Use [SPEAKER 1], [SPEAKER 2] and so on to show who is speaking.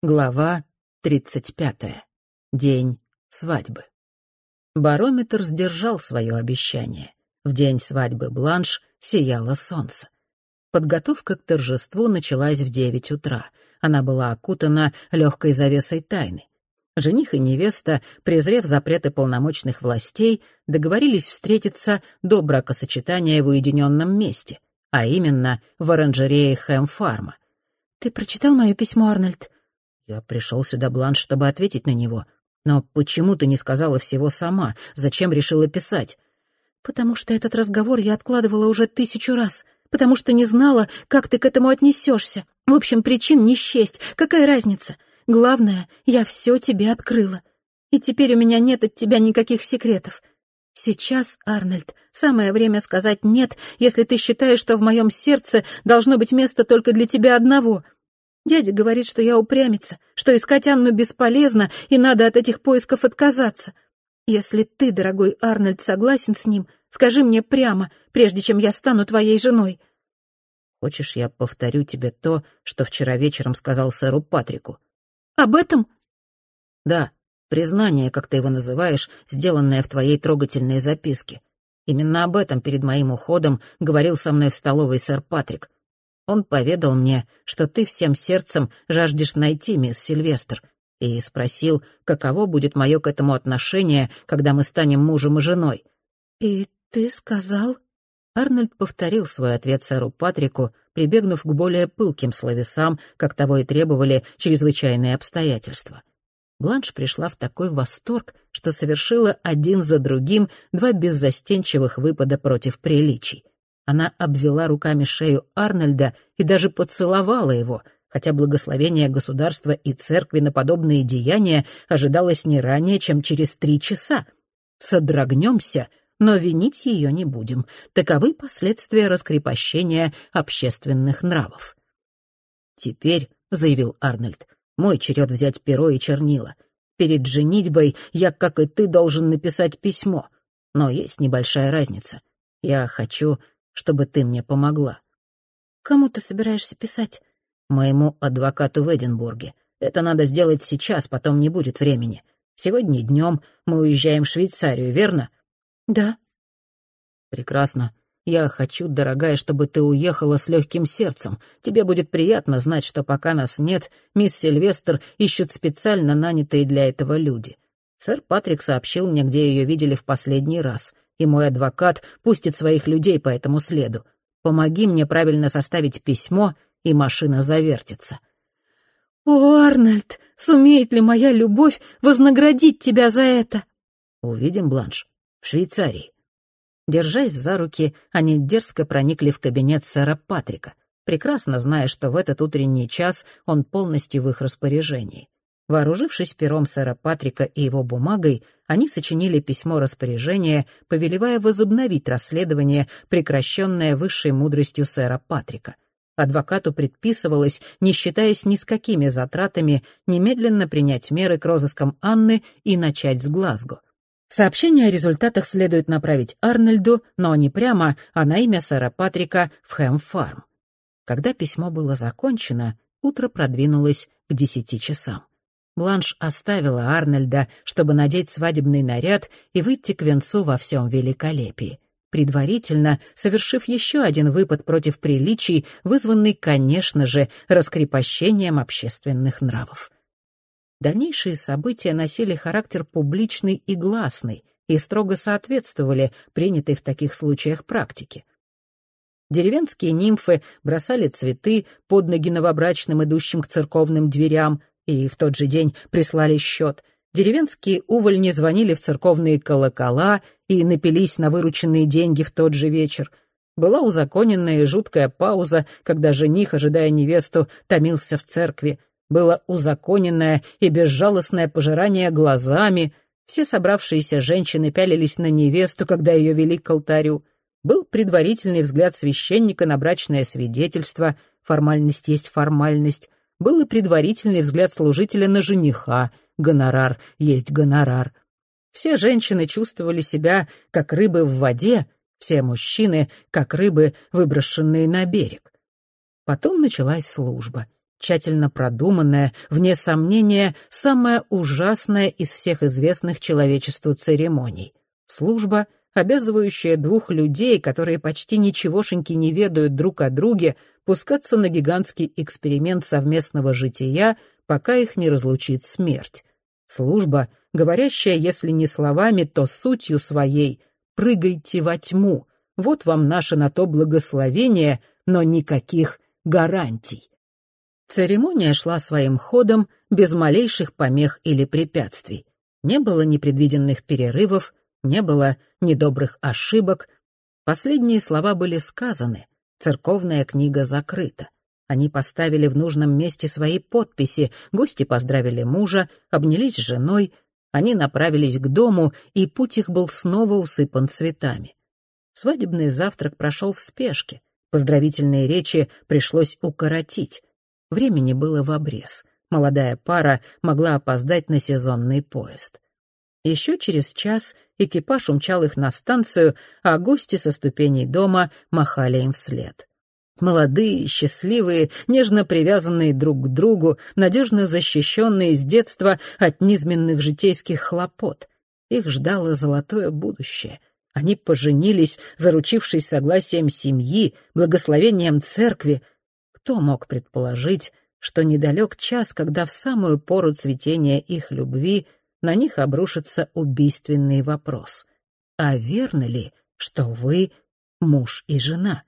[SPEAKER 1] Глава 35. День свадьбы. Барометр сдержал свое обещание. В день свадьбы Бланш сияло солнце. Подготовка к торжеству началась в девять утра. Она была окутана легкой завесой тайны. Жених и невеста, презрев запреты полномочных властей, договорились встретиться до бракосочетания в уединенном месте, а именно в оранжерее Хэм-фарма.
[SPEAKER 2] «Ты прочитал мое письмо, Арнольд?»
[SPEAKER 1] Я пришел сюда, Бланш, чтобы ответить на него. Но почему ты не сказала всего сама? Зачем решила писать?
[SPEAKER 2] Потому что этот разговор я откладывала уже тысячу раз. Потому что не знала, как ты к этому отнесешься. В общем, причин не счесть. Какая разница? Главное, я все тебе открыла. И теперь у меня нет от тебя никаких секретов. Сейчас, Арнольд, самое время сказать «нет», если ты считаешь, что в моем сердце должно быть место только для тебя одного — Дядя говорит, что я упрямица, что искать Анну бесполезно, и надо от этих поисков отказаться. Если ты, дорогой Арнольд, согласен с ним, скажи мне прямо, прежде чем я стану твоей женой.
[SPEAKER 1] Хочешь, я повторю тебе то, что вчера вечером сказал сэру Патрику?
[SPEAKER 2] Об этом?
[SPEAKER 1] Да, признание, как ты его называешь, сделанное в твоей трогательной записке. Именно об этом перед моим уходом говорил со мной в столовой сэр Патрик. Он поведал мне, что ты всем сердцем жаждешь найти мисс Сильвестр, и спросил, каково будет мое к этому отношение, когда мы станем мужем и женой.
[SPEAKER 2] «И ты сказал?»
[SPEAKER 1] Арнольд повторил свой ответ сэру Патрику, прибегнув к более пылким словесам, как того и требовали чрезвычайные обстоятельства. Бланш пришла в такой восторг, что совершила один за другим два беззастенчивых выпада против приличий. Она обвела руками шею Арнольда и даже поцеловала его, хотя благословение государства и церкви на подобные деяния ожидалось не ранее, чем через три часа. Содрогнемся, но винить ее не будем. Таковы последствия раскрепощения общественных нравов. «Теперь», — заявил Арнольд, — «мой черед взять перо и чернила. Перед женитьбой я, как и ты, должен написать письмо. Но есть небольшая разница. Я хочу, чтобы ты мне помогла».
[SPEAKER 2] «Кому ты собираешься писать?»
[SPEAKER 1] «Моему адвокату в Эдинбурге. Это надо сделать сейчас, потом не будет времени. Сегодня днем мы уезжаем в Швейцарию, верно?»
[SPEAKER 2] «Да».
[SPEAKER 1] «Прекрасно. Я хочу, дорогая, чтобы ты уехала с легким сердцем. Тебе будет приятно знать, что пока нас нет, мисс Сильвестр ищут специально нанятые для этого люди. Сэр Патрик сообщил мне, где ее видели в последний раз — и мой адвокат пустит своих людей по этому следу. Помоги мне правильно составить письмо, и машина завертится».
[SPEAKER 2] «О, Арнольд, сумеет ли моя любовь вознаградить тебя за это?»
[SPEAKER 1] «Увидим, Бланш. В Швейцарии». Держась за руки, они дерзко проникли в кабинет сэра Патрика, прекрасно зная, что в этот утренний час он полностью в их распоряжении. Вооружившись пером сэра Патрика и его бумагой, они сочинили письмо распоряжения, повелевая возобновить расследование, прекращенное высшей мудростью сэра Патрика. Адвокату предписывалось, не считаясь ни с какими затратами, немедленно принять меры к розыскам Анны и начать с Глазго. Сообщение о результатах следует направить Арнольду, но не прямо, а на имя сэра Патрика в Хэм-фарм. Когда письмо было закончено, утро продвинулось к десяти часам. Бланш оставила Арнольда, чтобы надеть свадебный наряд и выйти к венцу во всем великолепии, предварительно совершив еще один выпад против приличий, вызванный, конечно же, раскрепощением общественных нравов. Дальнейшие события носили характер публичный и гласный и строго соответствовали принятой в таких случаях практике. Деревенские нимфы бросали цветы под ноги новобрачным, идущим к церковным дверям, и в тот же день прислали счет. Деревенские увольни звонили в церковные колокола и напились на вырученные деньги в тот же вечер. Была узаконенная и жуткая пауза, когда жених, ожидая невесту, томился в церкви. Было узаконенное и безжалостное пожирание глазами. Все собравшиеся женщины пялились на невесту, когда ее вели к алтарю. Был предварительный взгляд священника на брачное свидетельство. Формальность есть формальность был и предварительный взгляд служителя на жениха. Гонорар есть гонорар. Все женщины чувствовали себя как рыбы в воде, все мужчины как рыбы, выброшенные на берег. Потом началась служба. тщательно продуманная, вне сомнения, самая ужасная из всех известных человечеству церемоний. Служба, обязывающая двух людей, которые почти ничегошеньки не ведают друг о друге, пускаться на гигантский эксперимент совместного жития, пока их не разлучит смерть. Служба, говорящая, если не словами, то сутью своей «прыгайте во тьму», вот вам наше на то благословение, но никаких гарантий. Церемония шла своим ходом без малейших помех или препятствий. Не было непредвиденных перерывов, не было недобрых ошибок. Последние слова были сказаны, церковная книга закрыта. Они поставили в нужном месте свои подписи, гости поздравили мужа, обнялись с женой, они направились к дому, и путь их был снова усыпан цветами. Свадебный завтрак прошел в спешке, поздравительные речи пришлось укоротить. Времени было в обрез. Молодая пара могла опоздать на сезонный поезд. Еще через час экипаж умчал их на станцию, а гости со ступеней дома махали им вслед. Молодые, счастливые, нежно привязанные друг к другу, надежно защищенные с детства от низменных житейских хлопот. Их ждало золотое будущее. Они поженились, заручившись согласием семьи, благословением церкви, кто мог предположить, что недалек час, когда в самую пору цветения их любви на них обрушится убийственный вопрос. А верно ли, что вы муж и жена?